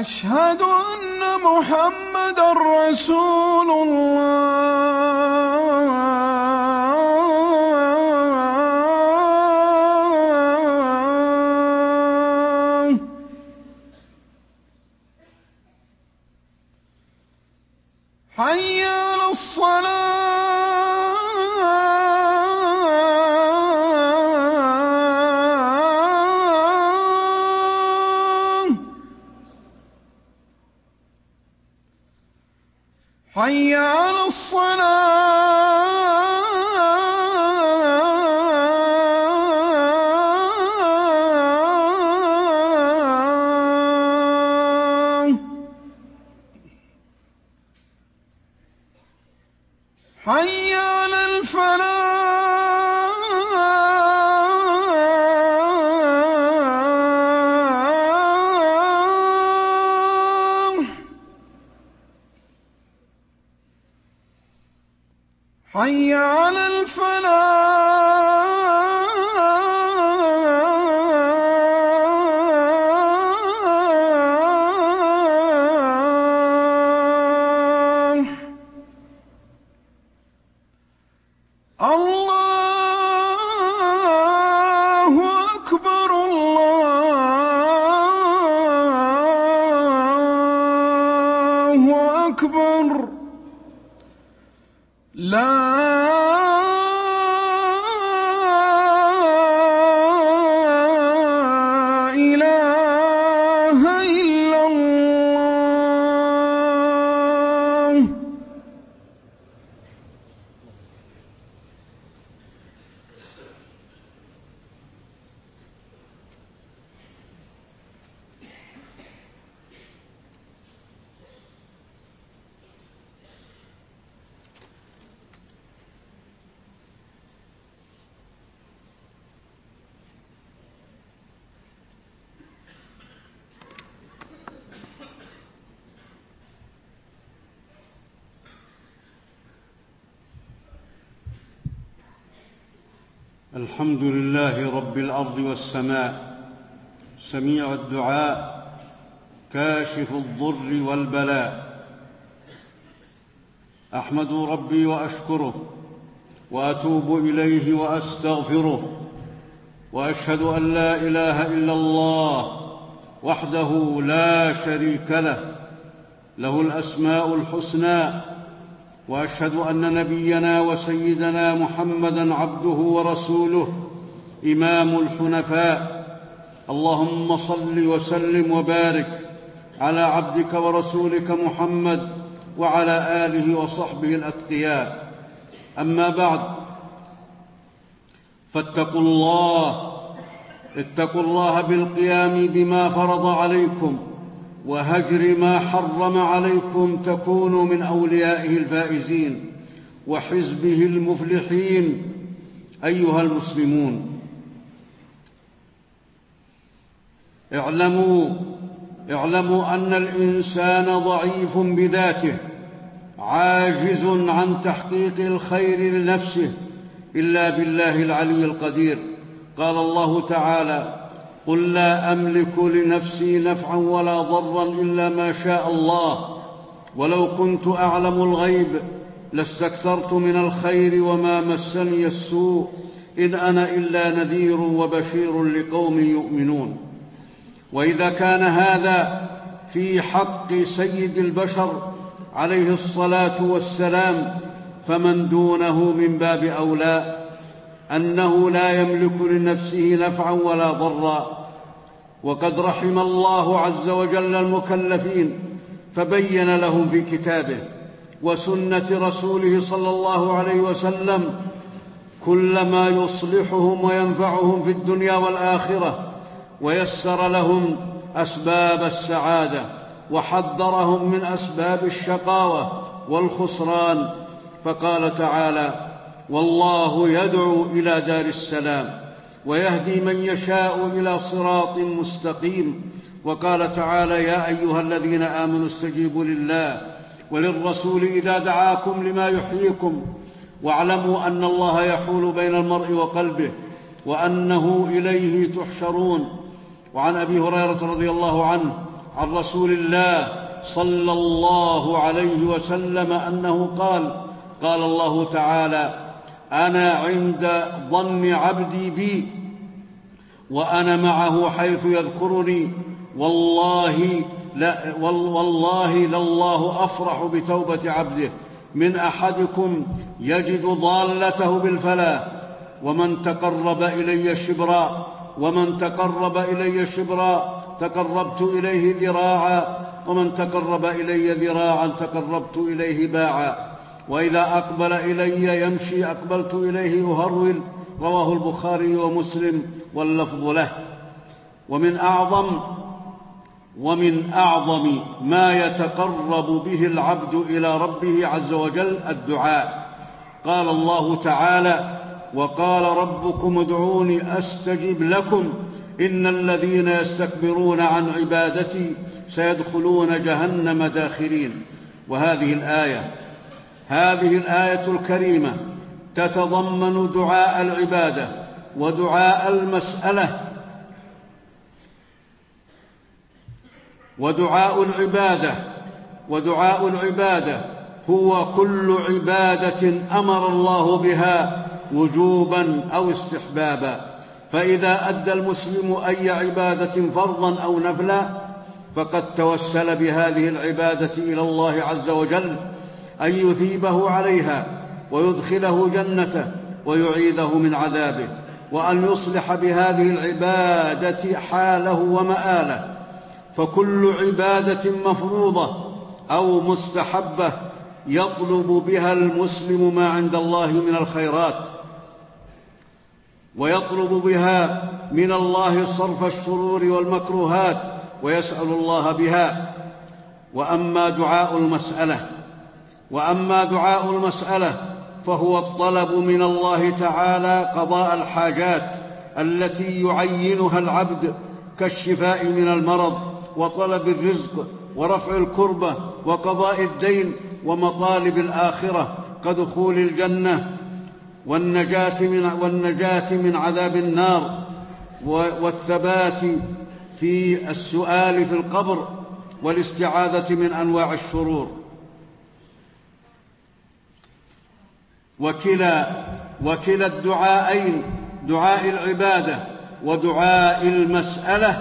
أشهد أن محمد رسول الله. الحمد لله رب الأرض والسماء سميع الدعاء كاشف الضر والبلاء. أحمد ربي وأشكره وأتوب إليه وأستغفره وأشهد أن لا إله إلا الله وحده لا شريك له له الأسماء الحسنى وأشهد أن نبينا وسيدنا محمدا عبده ورسوله إمام الحنفاء. اللهم صل وسلم وبارك على عبدك ورسولك محمد وعلى آله وصحبه الأتقياء. أما بعد فاتقوا الله اتقوا الله بالقيام بما فرض عليكم. وهجر ما حرم عليكم تكونوا من أوليائه الفائزين وحزبه المفلحين أيها المسلمون. اعلموا اعلموا أن الإنسان ضعيف بذاته عاجز عن تحقيق الخير لنفسه إلا بالله العلي القدير. قال الله تعالى قل لا أملك لنفسي نفعا ولا ضرا إلا ما شاء الله. ولو كنت أعلم الغيب لاستكثرت من الخير وما مسني السوء. ان أنا إلا نذير وبشير لقوم يؤمنون. وإذا كان هذا في حق سيد البشر عليه الصلاة والسلام فمن دونه من باب أولى. أنه لا يملك لنفسه نفعا ولا ضرا. وقد رحم الله عز وجل المكلفين فبين لهم في كتابه وسنة رسوله صلى الله عليه وسلم كل ما يصلحهم وينفعهم في الدنيا والآخرة ويسر لهم أسباب السعادة وحذرهم من أسباب الشقاوة والخسران. فقال تعالى والله يدعو إلى دار السلام ويهدي من يشاء إلى صراط مستقيم وقال تعالى يا أيها الذين آمنوا استجيبوا لله وللرسول إذا دعاكم لما يحييكم واعلموا أن الله يحول بين المرء وقلبه وأنه إليه تحشرون وعن أبي هريرة رضي الله عنه عن رسول الله صلى الله عليه وسلم أنه قال قال الله تعالى أنا عند ظن عبدي بي وأنا معه حيث يذكرني. والله لا والله لله أفرح بتوبة عبده. من أحدكم يجد ضالته بالفلاح ومن تقرب إلي شبرا ومن تقرب إلي شبرا تقربت إليه ذراعا ومن تقرب إلي ذراعا تقربت إليه باعا. وإذا أقبل إلي يمشي أقبلت إليه يهرول رواه البخاري ومسلم واللفظ له. ومن أعظم ومن أعظم ما يتقرب به العبد إلى ربه عز وجل الدعاء. قال الله تعالى وقال ربكم ادعوني أستجب لكم. إن الذين يستكبرون عن عبادتي سيدخلون جهنم داخرين. وهذه الآية هذه الآية الكريمة تتضمن دعاء العبادة ودعاء المسألة. ودعاء العبادة ودعاء العبادة هو كل عبادة أمر الله بها وجوبا أو استحبابا. فإذا أدى المسلم أي عبادة فرضا أو نفلا فقد توسل بهذه العبادة إلى الله عز وجل أن يثيبه عليها ويدخله جنته ويعيذه من عذابه وأن يصلح بهذه العبادة حاله ومآله. فكل عبادة مفروضة أو مستحبة يطلب بها المسلم ما عند الله من الخيرات ويطلب بها من الله صرف الشرور والمكروهات ويسأل الله بها. وأما دعاء المسألة وأما دعاء المسألة فهو الطلب من الله تعالى قضاء الحاجات التي يعينها العبد كالشفاء من المرض وطلب الرزق ورفع الكربه وقضاء الدين ومطالب الآخرة كدخول الجنة والنجاة من, والنجاة من عذاب النار والثبات في السؤال في القبر والاستعاذة من أنواع الشرور. وكلا وكلا الدعاءين دعاء العبادة ودعاء المسألة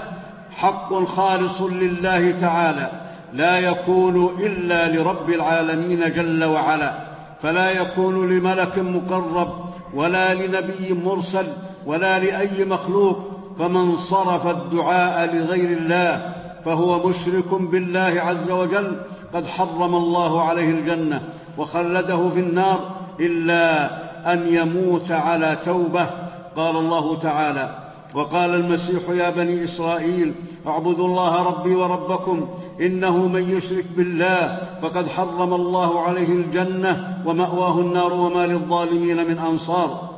حق خالص لله تعالى لا يكون إلا لرب العالمين جل وعلا فلا يكون لملك مقرب ولا لنبي مرسل ولا لأي مخلوق فمن صرف الدعاء لغير الله فهو مشرك بالله عز وجل قد حرم الله عليه الجنة وخلده في النار إلا أن يموت على توبة قال الله تعالى. وقال المسيح يا بني إسرائيل اعبدوا الله ربي وربكم إنه من يشرك بالله فقد حرم الله عليه الجنة ومأواه النار وما للظالمين من أنصار.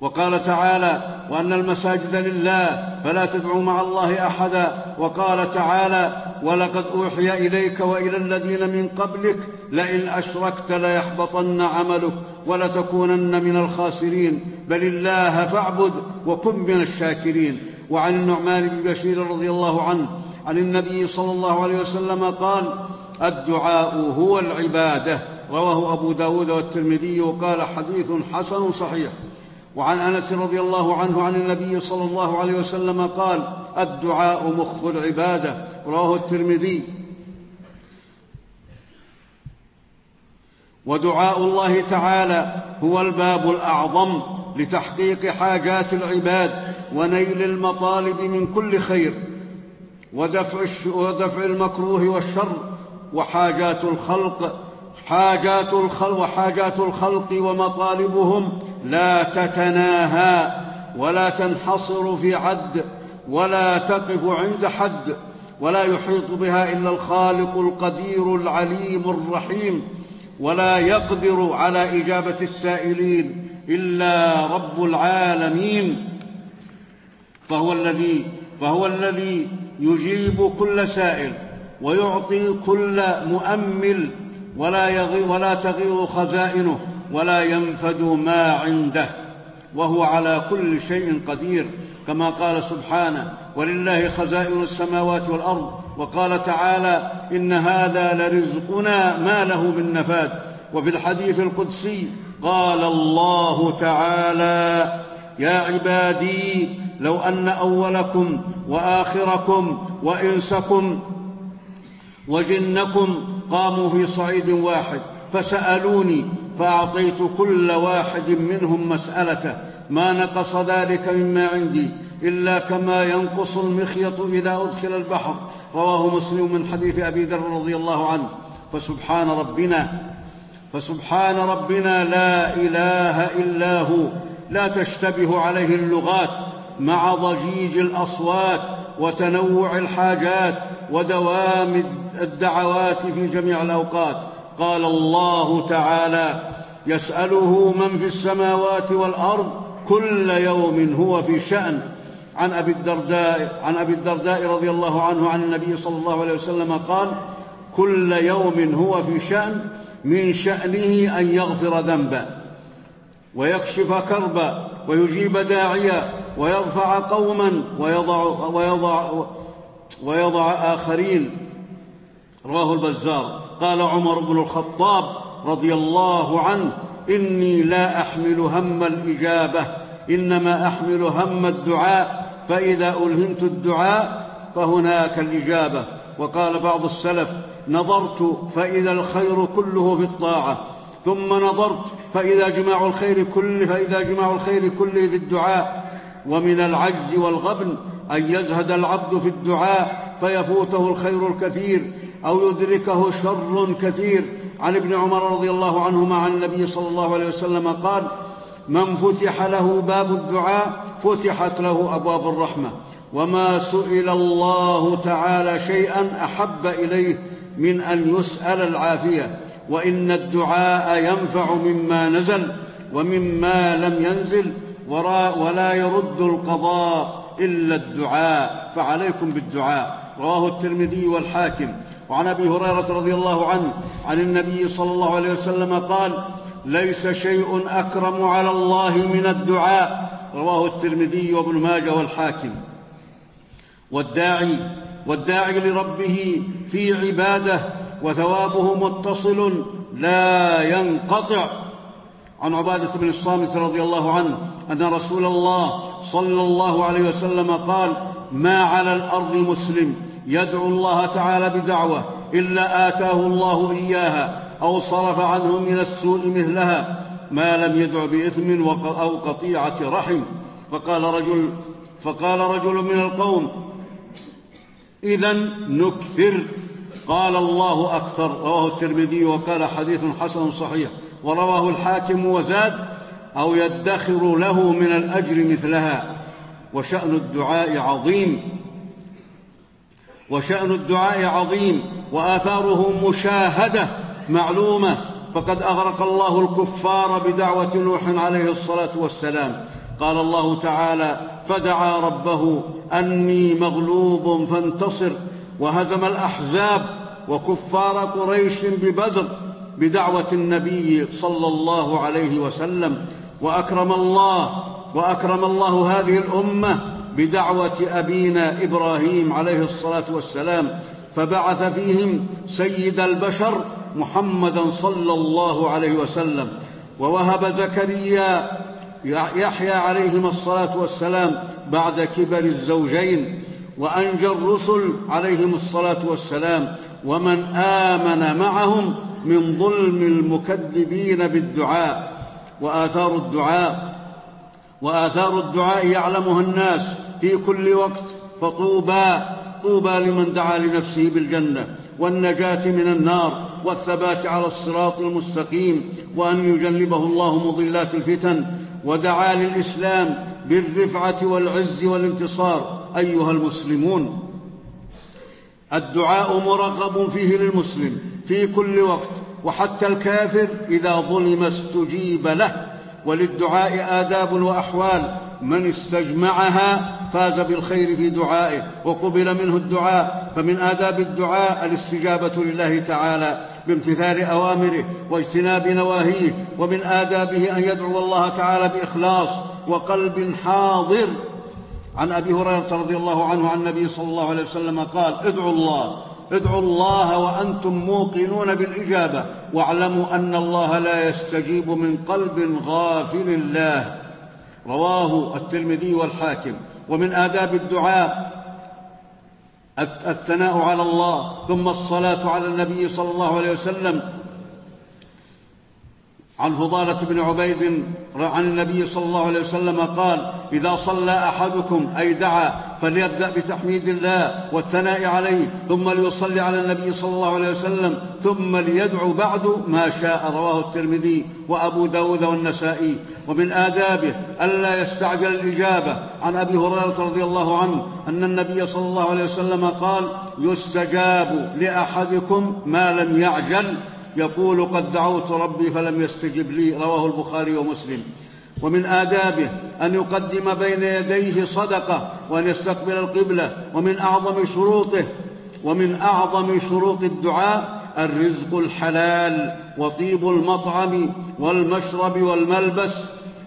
وقال تعالى وأن المساجد لله فلا تدعوا مع الله أحدا. وقال تعالى ولقد أوحي إليك وإلى الذين من قبلك لئن أشركت ليحبطن عملك ولتكونن من الخاسرين. بل الله فاعبد وكن من الشاكرين. وعن النعمان بن بشير رضي الله عنه عن النبي صلى الله عليه وسلم قال الدعاء هو العبادة. رواه أبو داود والترمذي وقال حديث حسن صحيح. وعن انس رضي الله عنه عن النبي صلى الله عليه وسلم قال الدعاء مخ العبادة. رواه الترمذي. ودعاء الله تعالى هو الباب الأعظم لتحقيق حاجات العباد ونيل المطالب من كل خير ودفع, ودفع المكروه والشر وحاجات الخلق حاجات الخلق وحاجات الخلق ومطالبهم لا تتناهى ولا تنحصر في عد ولا تقف عند حد ولا يحيط بها إلا الخالق القدير العليم الرحيم ولا يقدر على إجابة السائلين إلا رب العالمين. فهو الذي فهو الذي يجيب كل سائل ويعطي كل مؤمل ولا, يغي ولا تغير خزائنه. ولا ينفد ما عنده وهو على كل شيء قدير كما قال سبحانه ولله خزائن السماوات والأرض وقال تعالى إن هذا لرزقنا ما له من نفاد وفي الحديث القدسي قال الله تعالى يا عبادي لو أن أولكم وآخركم وإنسكم وجنكم قاموا في صعيد واحد فسألوني فأعطيت كل واحد منهم مسألته. ما نقص ذلك مما عندي إلا كما ينقص المخيط إذا أدخل البحر. رواه مسلم من حديث أبي ذر رضي الله عنه. فسبحان ربنا فسبحان ربنا لا إله إلا هو. لا تشتبه عليه اللغات مع ضجيج الأصوات وتنوع الحاجات ودوام الدعوات في جميع الأوقات. قال الله تعالى يسأله من في السماوات والأرض كل يوم هو في شأن. عن أبي الدرداء عن أبي الدرداء رضي الله عنه عن النبي صلى الله عليه وسلم قال كل يوم هو في شأن من شأنه أن يغفر ذنبا ويكشف كربا ويجيب داعيا ويرفع قوما ويضع, ويضع, ويضع آخرين. رواه البزار. قال عمر بن الخطاب رضي الله عنه إني لا أحمل هم الإجابة إنما أحمل هم الدعاء فإذا ألهمت الدعاء فهناك الإجابة. وقال بعض السلف نظرت فإذا الخير كله في الطاعة ثم نظرت فإذا جماع الخير كله فإذا جماع الخير كله في الدعاء. ومن العجز والغبن أن يزهد العبد في الدعاء فيفوته الخير الكثير. أو يدركه شر كثير. عن ابن عمر رضي الله عنهما عن النبي صلى الله عليه وسلم قال من فتح له باب الدعاء فتحت له أبواب الرحمة. وما سئل الله تعالى شيئا أحب إليه من أن يسأل العافية. وإن الدعاء ينفع مما نزل ومما لم ينزل ولا يرد القضاء إلا الدعاء. فعليكم بالدعاء. رواه الترمذي والحاكم. وعن أبي هريرة رضي الله عنه عن النبي صلى الله عليه وسلم قال ليس شيء أكرم على الله من الدعاء. رواه الترمذي وابن ماجه والحاكم. والداعي والداعي لربه في عباده وثوابه متصل لا ينقطع. عن عبادة بن الصامت رضي الله عنه أن رسول الله صلى الله عليه وسلم قال ما على الأرض مسلم. يدعو الله تعالى بدعوة إلا آتاه الله إياها أو صرف عنه من السوء مثلها ما لم يدع بإثم أو قطيعة رحم. فقال رجل فقال رجل من القوم اذا نكثر. قال الله أكثر. رواه الترمذي وقال حديث حسن صحيح. ورواه الحاكم وزاد أو يدخر له من الأجر مثلها. وشأن الدعاء عظيم. وشأن الدعاء عظيم وآثاره مشاهدة معلومة. فقد أغرق الله الكفار بدعوة نوح عليه الصلاة والسلام. قال الله تعالى فدعا ربه أني مغلوب فانتصر. وهزم الأحزاب وكفار قريش ببدر بدعوة النبي صلى الله عليه وسلم. وأكرم الله وأكرم الله هذه الأمة بدعوة أبينا إبراهيم عليه الصلاة والسلام فبعث فيهم سيد البشر محمدا صلى الله عليه وسلم. ووهب زكريا يحيى عليهما الصلاة والسلام بعد كبر الزوجين. وأنجى الرسل عليهم الصلاة والسلام. ومن آمن معهم من ظلم المكذبين بالدعاء. وآثار الدعاء وآثار الدعاء يعلمها الناس. في كل وقت فطوبى طوبى لمن دعا لنفسه بالجنة والنجاة من النار والثبات على الصراط المستقيم وأن يجنبه الله مضلات الفتن ودعا للإسلام بالرفعة والعز والانتصار. أيها المسلمون الدعاء مرغب فيه للمسلم في كل وقت وحتى الكافر إذا ظلم استجيب له. وللدعاء آداب وأحوال من استجمعها فاز بالخير في دعائه وقبل منه الدعاء فمن آداب الدعاء الاستجابة لله تعالى بامتثال أوامره واجتناب نواهيه ومن آدابه أن يدعو الله تعالى بإخلاص وقلب حاضر. عن أبي هريرة رضي الله عنه عن النبي صلى الله عليه وسلم قال ادعوا الله ادعوا الله وأنتم موقنون بالإجابة واعلموا أن الله لا يستجيب من قلب غافل الله. رواه الترمذي والحاكم. ومن آداب الدعاء الثناء على الله ثم الصلاة على النبي صلى الله عليه وسلم عن فضالة بن عبيد عن النبي صلى الله عليه وسلم قال إذا صلى أحدكم أي دعا فليبدأ بتحميد الله والثناء عليه ثم ليصلي على النبي صلى الله عليه وسلم ثم ليدعو بعد ما شاء. رواه الترمذي وأبو داود والنسائي. ومن آدابه ألا يستعجل الإجابة عن أبي هريرة رضي الله عنه أن النبي صلى الله عليه وسلم قال يستجاب لأحدكم ما لم يعجل يقول قد دعوت ربي فلم يستجب لي رواه البخاري ومسلم. ومن آدابه أن يقدم بين يديه صدقة وأن يستقبل القبلة. ومن أعظم شروطه ومن أعظم شروط الدعاء الرزق الحلال وطيب المطعم والمشرب والملبس.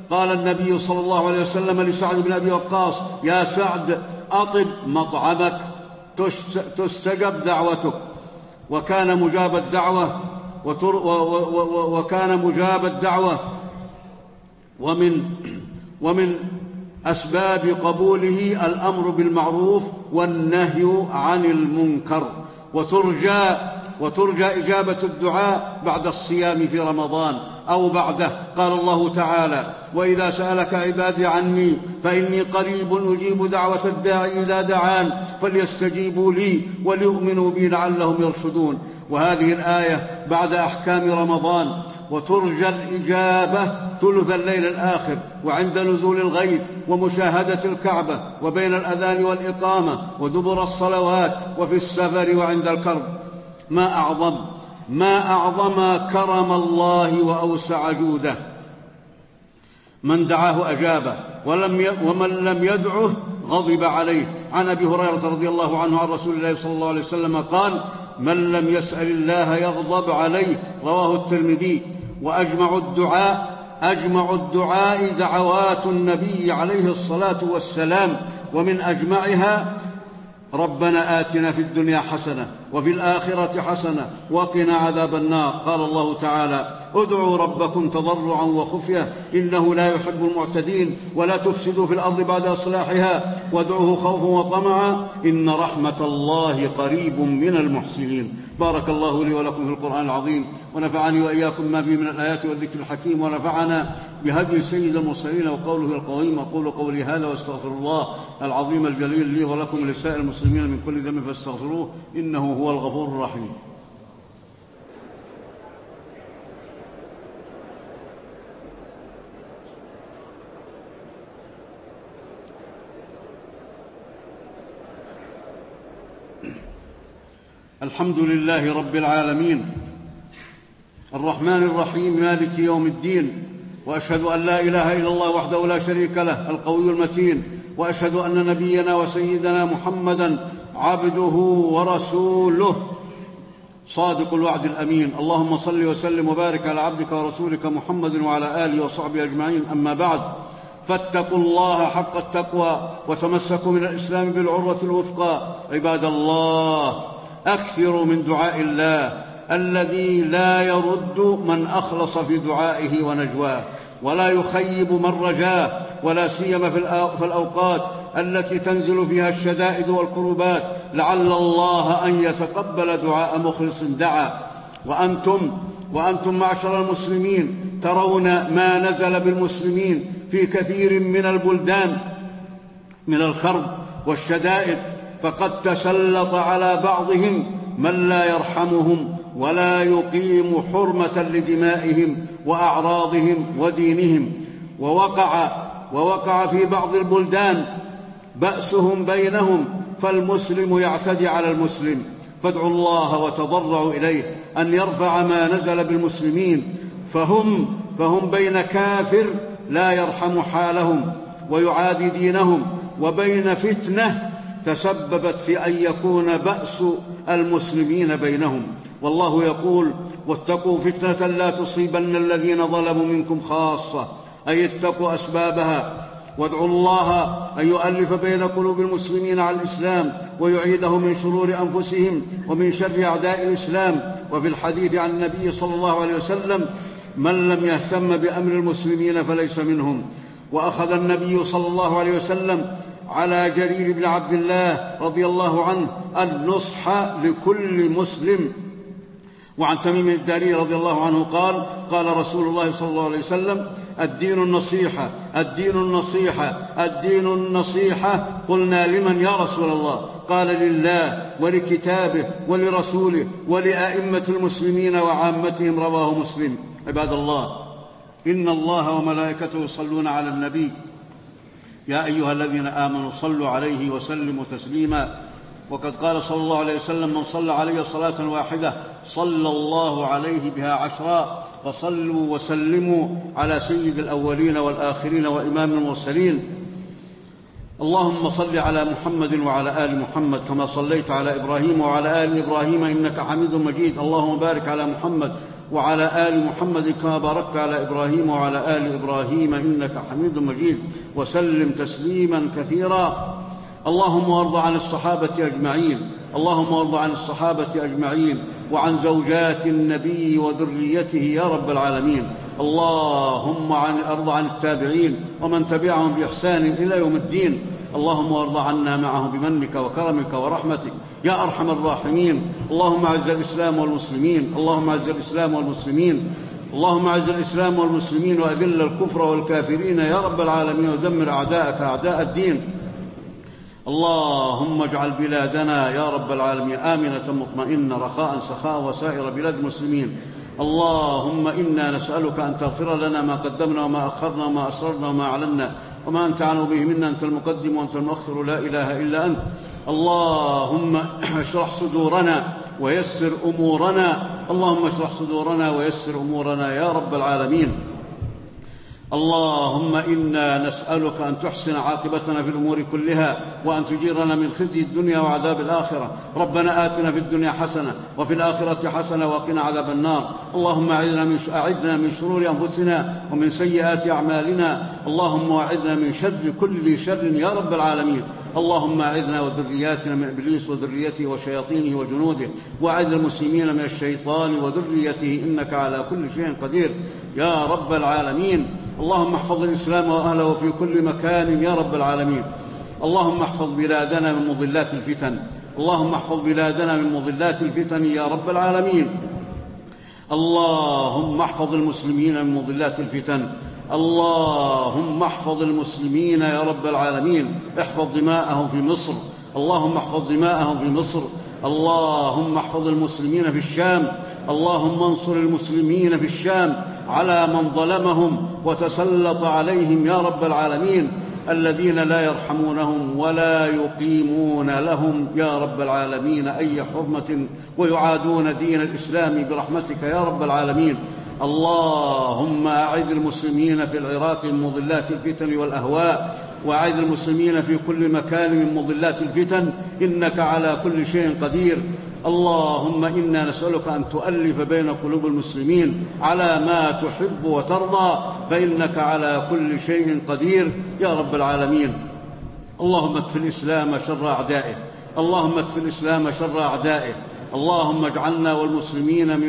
قال النبي صلى الله عليه وسلم لسعد بن أبي وقاص يا سعد أطب مطعمك تستجب دعوتك. وكان مجاب الدعوة وكان مجاب الدعوة ومن ومن أسباب قبوله الأمر بالمعروف والنهي عن المنكر. وترجى وترجى إجابة الدعاء بعد الصيام في رمضان أو بعده. قال الله تعالى وإذا سألك عبادي عني فإني قريب أجيب دعوة الداعي إذا دعان فليستجيبوا لي وليؤمنوا بي لعلهم يرشدون. وهذه الآية بعد أحكام رمضان وترجى الإجابة ثلث الليل الآخر وعند نزول الغيث ومشاهدة الكعبة وبين الأذان والإقامة ودبر الصلوات وفي السفر وعند الكرب. ما أعظم ما أعظم كرم الله وأوسع جوده. من دعاه أجابه ولم ي... ومن لم يدعه غضب عليه. عن أبي هريرة رضي الله عنه عن رسول الله صلى الله عليه وسلم قال من لم يسأل الله يغضب عليه رواه الترمذي. وأجمع الدعاء أجمع الدعاء دعوات النبي عليه الصلاة والسلام. ومن أجمعها ربنا آتنا في الدنيا حسنة وفي الآخرة حسنة وقنا عذاب النار. قال الله تعالى ادعوا ربكم تضرعا وخفية إنه لا يحب المعتدين ولا تفسدوا في الأرض بعد إصلاحها وادعوه خوفا وطمعا إن رحمة الله قريب من المحسنين بارك الله لي ولكم في القرآن العظيم ونفعني وإياكم ما فيه من الآيات والذكر الحكيم ونفعنا بهدي سيد المرسلين وقوله القويم أقول قولي هذا واستغفر الله العظيم الجليل لي ولكم ولسائر المسلمين من كل ذنب فاستغفروه إنه هو الغفور الرحيم الحمد لله رب العالمين. الرحمن الرحيم مالك يوم الدين. وأشهد أن لا إله إلا الله وحده لا شريك له القوي المتين. وأشهد أن نبينا وسيدنا محمدا عبده ورسوله. صادق الوعد الأمين. اللهم صل وسلم وبارك على عبدك ورسولك محمد وعلى آله وصحبه أجمعين. أما بعد فاتقوا الله حق التقوى وتمسكوا من الإسلام بالعروة الوثقى. عباد الله اكثروا من دعاء الله الذي لا يرد من أخلص في دعائه ونجواه ولا يخيب من رجاه ولا سيما في الأوقات التي تنزل فيها الشدائد والكربات لعل الله أن يتقبل دعاء مخلص دعا. وأنتم وأنتم معشر المسلمين ترون ما نزل بالمسلمين في كثير من البلدان من الكرب والشدائد فقد تسلط على بعضهم من لا يرحمهم ولا يقيم حرمة لدمائهم وأعراضهم ودينهم. ووقع ووقع في بعض البلدان بأسهم بينهم فالمسلم يعتدي على المسلم. فادعوا الله وتضرعوا إليه أن يرفع ما نزل بالمسلمين. فهم فهم بين كافر لا يرحم حالهم ويعادي دينهم وبين فتنة تسببت في أن يكون بأس المسلمين بينهم. والله يقول واتقوا فتنة لا تصيبن الذين ظلموا منكم خاصة. أي اتقوا أسبابها. وادعوا الله أن يؤلف بين قلوب المسلمين على الإسلام ويعيده من شرور أنفسهم ومن شر أعداء الإسلام. وفي الحديث عن النبي صلى الله عليه وسلم من لم يهتم بأمر المسلمين فليس منهم. وأخذ النبي صلى الله عليه وسلم على جرير بن عبد الله رضي الله عنه النصح لكل مسلم. وعن تميم الداري رضي الله عنه قال قال رسول الله صلى الله عليه وسلم الدين النصيحة الدين النصيحة الدين النصيحة. قلنا لمن يا رسول الله؟ قال لله ولكتابه ولرسوله ولأئمة المسلمين وعامتهم. رواه مسلم. عباد الله إن الله وملائكته يصلون على النبي. يا أيها الذين آمنوا صلوا عليه وسلموا تسليما. وقد قال صلى الله عليه وسلم من صلى علي صلاة واحدة صلى الله عليه بها عشرا فصلوا وسلموا على سيد الأولين والآخرين وإمام المرسلين. اللهم صل على محمد وعلى آل محمد كما صليت على إبراهيم وعلى آل إبراهيم إنك حميد مجيد. اللهم بارك على محمد وعلى آل محمد كما باركت على إبراهيم وعلى آل إبراهيم إنك حميد مجيد. وسلم تسليما كثيرا. اللهم وارض عن الصحابة أجمعين. اللهم وارض عن الصحابة أجمعين. وعن زوجات النبي وذريته يا رب العالمين. اللهم عن أرض عن التابعين ومن تبعهم بإحسان إلى يوم الدين. اللهم وارض عنا معهم بمنك وكرمك ورحمتك. يا أرحم الراحمين. اللهم أعز الإسلام والمسلمين. اللهم أعز الإسلام والمسلمين. اللهم أعز الإسلام والمسلمين وأذل الكفر والكافرين يا رب العالمين ودمر أعداءك أعداء الدين. اللهم اجعل بلادنا يا رب العالمين آمنة مطمئنة رخاء سخاء وسائر بلاد المسلمين. اللهم إنا نسألك أن تغفر لنا ما قدمنا وما أخرنا وما أسررنا وما أعلنا وما أنت اعلم به منا أنت المقدم وأنت المؤخر لا إله إلا أنت. اللهم اشرح صدورنا ويسر أمورنا اللهم اشرح صدورنا ويسر أمورنا يا رب العالمين. اللهم إنا نسألك أن تحسن عاقبتنا في الأمور كلها وأن تجيرنا من خزي الدنيا وعذاب الآخرة. ربنا آتنا في الدنيا حسنة وفي الآخرة حسنة وقنا عذاب النار. اللهم أعذنا من أعذنا من شرور أنفسنا ومن سيئات أعمالنا. اللهم أعذنا من شر كل شر يا رب العالمين. اللهم أعذنا وذرياتنا من إبليس وذريته وشياطينه وجنوده وأعذ المسلمين من الشيطان وذريته إنك على كل شيء قدير. يا رب العالمين اللهم احفظ الإسلام وأهله في كل مكان يا رب العالمين. اللهم احفظ بلادنا من مضلات الفتن. اللهم احفظ بلادنا من مضلات الفتن يا رب العالمين. اللهم احفظ المسلمين من مضلات الفتن. اللهم احفظ المسلمين يا رب العالمين. احفظ دماءهم في مصر. اللهم احفظ دماءهم في مصر. اللهم احفظ المسلمين في الشام. اللهم انصر المسلمين في الشام. على من ظلمهم وتسلط عليهم يا رب العالمين. الذين لا يرحمونهم ولا يقيمون لهم يا رب العالمين أي حرمة. ويعادون دين الإسلام برحمتك يا رب العالمين. اللهم اعذ المسلمين في العراق من مضلات الفتن والأهواء واعذ المسلمين في كل مكان من مضلات الفتن إنك على كل شيء قدير. اللهم إنا نسألك أن تؤلف بين قلوب المسلمين على ما تحب وترضى فإنك على كل شيء قدير يا رب العالمين. اللهم اكف الإسلام شر أعدائه. اللهم اكف الإسلام شر أعدائه. اللهم اجعلنا والمسلمين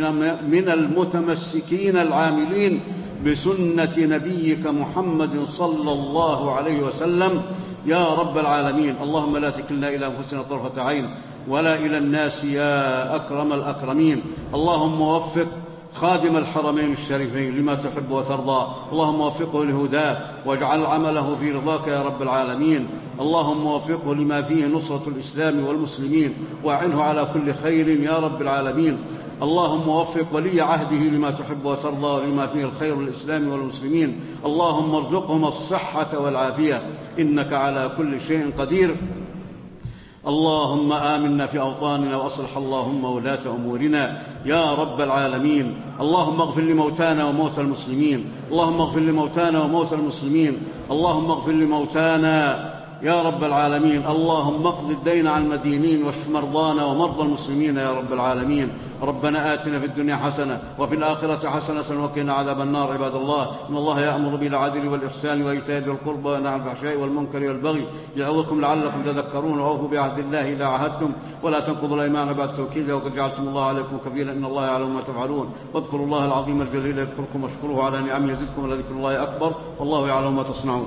من المتمسكين العاملين بسنة نبيك محمد صلى الله عليه وسلم. يا رب العالمين. اللهم لا تكلنا إلى أنفسنا طرفة عين ولا إلى الناس يا أكرم الأكرمين. اللهم وفق خادم الحرمين الشريفين لما تحب وترضى. اللهم وفقه لهداه واجعل عمله في رضاك يا رب العالمين. اللهم وفقه لما فيه نصرة الإسلام والمسلمين وأعنه على كل خير يا رب العالمين. اللهم وفق ولي عهده لما تحب وترضى ولما فيه الخير للإسلام والمسلمين. اللهم ارزقهم الصحة والعافية. إنك على كل شيء قدير. اللهم آمنا في أوطاننا وأصلح اللهم ولاة أمورنا. يا رب العالمين. اللهم اغفر لموتانا وموتى المسلمين. اللهم اغفر لموتانا وموتى المسلمين. اللهم اغفر لموتانا. يا رب العالمين. اللهم اقض الدين عن المدينين واشف مرضانا ومرضى المسلمين يا رب العالمين. ربنا آتنا في الدنيا حسنة وفي الآخرة حسنة وقنا عذاب النار عباد الله. إن الله يأمر بالعدل والإحسان وإيتاء ذي القربى وينهى عن الفحشاء والمنكر والبغي يعظكم لعلكم تذكرون. وأوفوا بعهد الله إذا عهدتم ولا تنقضوا الأيمان بعد توكيدها وقد جعلتم الله عليكم كفيلا. إن الله يعلم ما تفعلون. واذكروا الله العظيم الجليل يذكركم واشكروه على نعمه يزدكم ولذكر الله أكبر. والله يعلم ما تصنعون.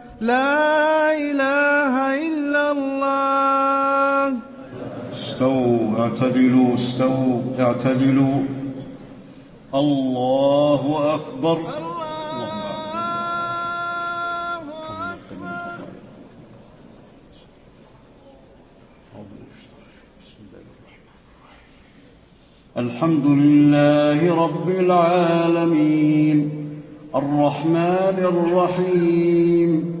لا إله إلا الله. استووا اعتدلوا استووا اعتدلوا. الله أكبر. الحمد لله رب العالمين. الرحمن الرحيم.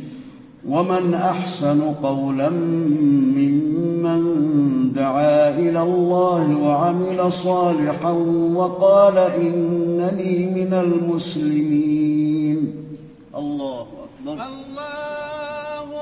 ومن أحسن قولا ممن دعا إلى الله وعمل صالحا وقال إنني من المسلمين. الله أكبر. الله أكبر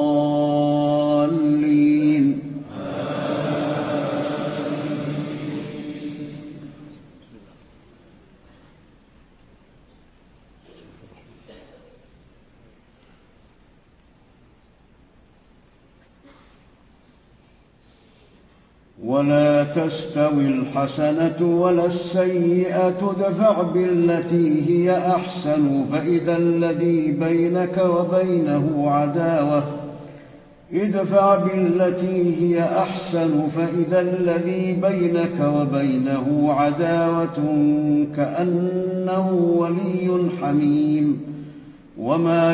ولا تستوي الحسنة ولا السيئة ادفع بالتي هي أحسن فإذا الذي بينك وبينه عداوة. ادفع بالتي هي أحسن فإذا الذي بينك وبينه عداوة كأنه ولي حميم. وما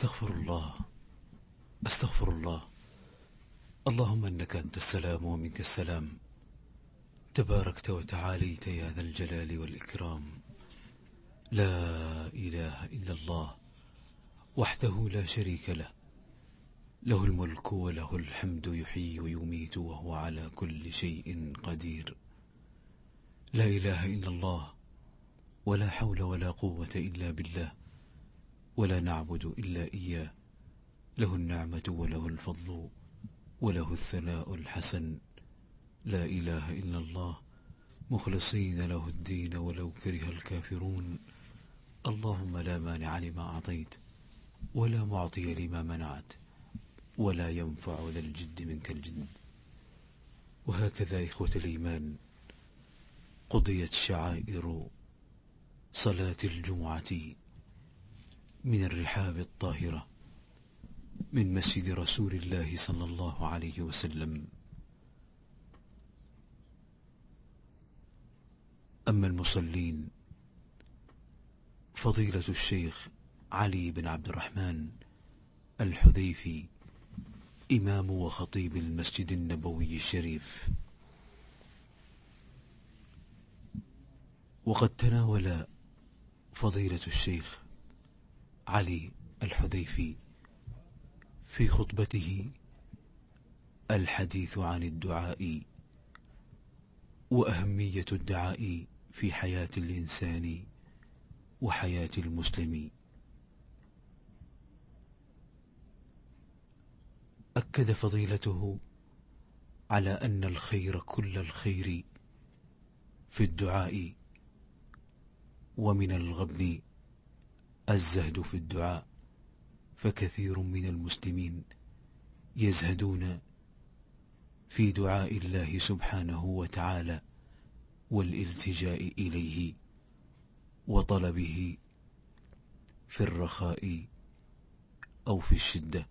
أستغفر الله. أستغفر الله. اللهم إنك أنت السلام ومنك السلام. تباركت وتعاليت يا ذا الجلال والإكرام. لا إله إلا الله وحده لا شريك له. له الملك وله الحمد يحيي ويميت وهو على كل شيء قدير. لا إله إلا الله ولا حول ولا قوة إلا بالله. ولا نعبد إلا إياه. له النعمة وله الفضل وله الثناء الحسن. لا إله إلا الله. مخلصين له الدين ولو كره الكافرون. اللهم لا مانع لما أعطيت ولا معطي لما منعت ولا ينفع ذا الجد منك الجد. وهكذا إخوة الإيمان قضيت شعائر صلاة الجمعة من الرحاب الطاهرة من مسجد رسول الله صلى الله عليه وسلم. أما المصلين فضيلة الشيخ علي بن عبد الرحمن الحذيفي إمام وخطيب المسجد النبوي الشريف. وقد تناول فضيلة الشيخ علي الحذيفي في خطبته الحديث عن الدعاء وأهمية الدعاء في حياة الإنسان وحياة المسلم. أكد فضيلته على أن الخير كل الخير في الدعاء ومن الغبن الزهد في الدعاء فكثير من المسلمين يزهدون في دعاء الله سبحانه وتعالى والالتجاء إليه وطلبه في الرخاء أو في الشدة.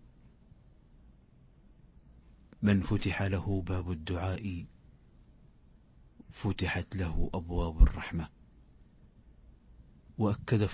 من فتح له باب الدعاء فتحت له أبواب الرحمة. وأكد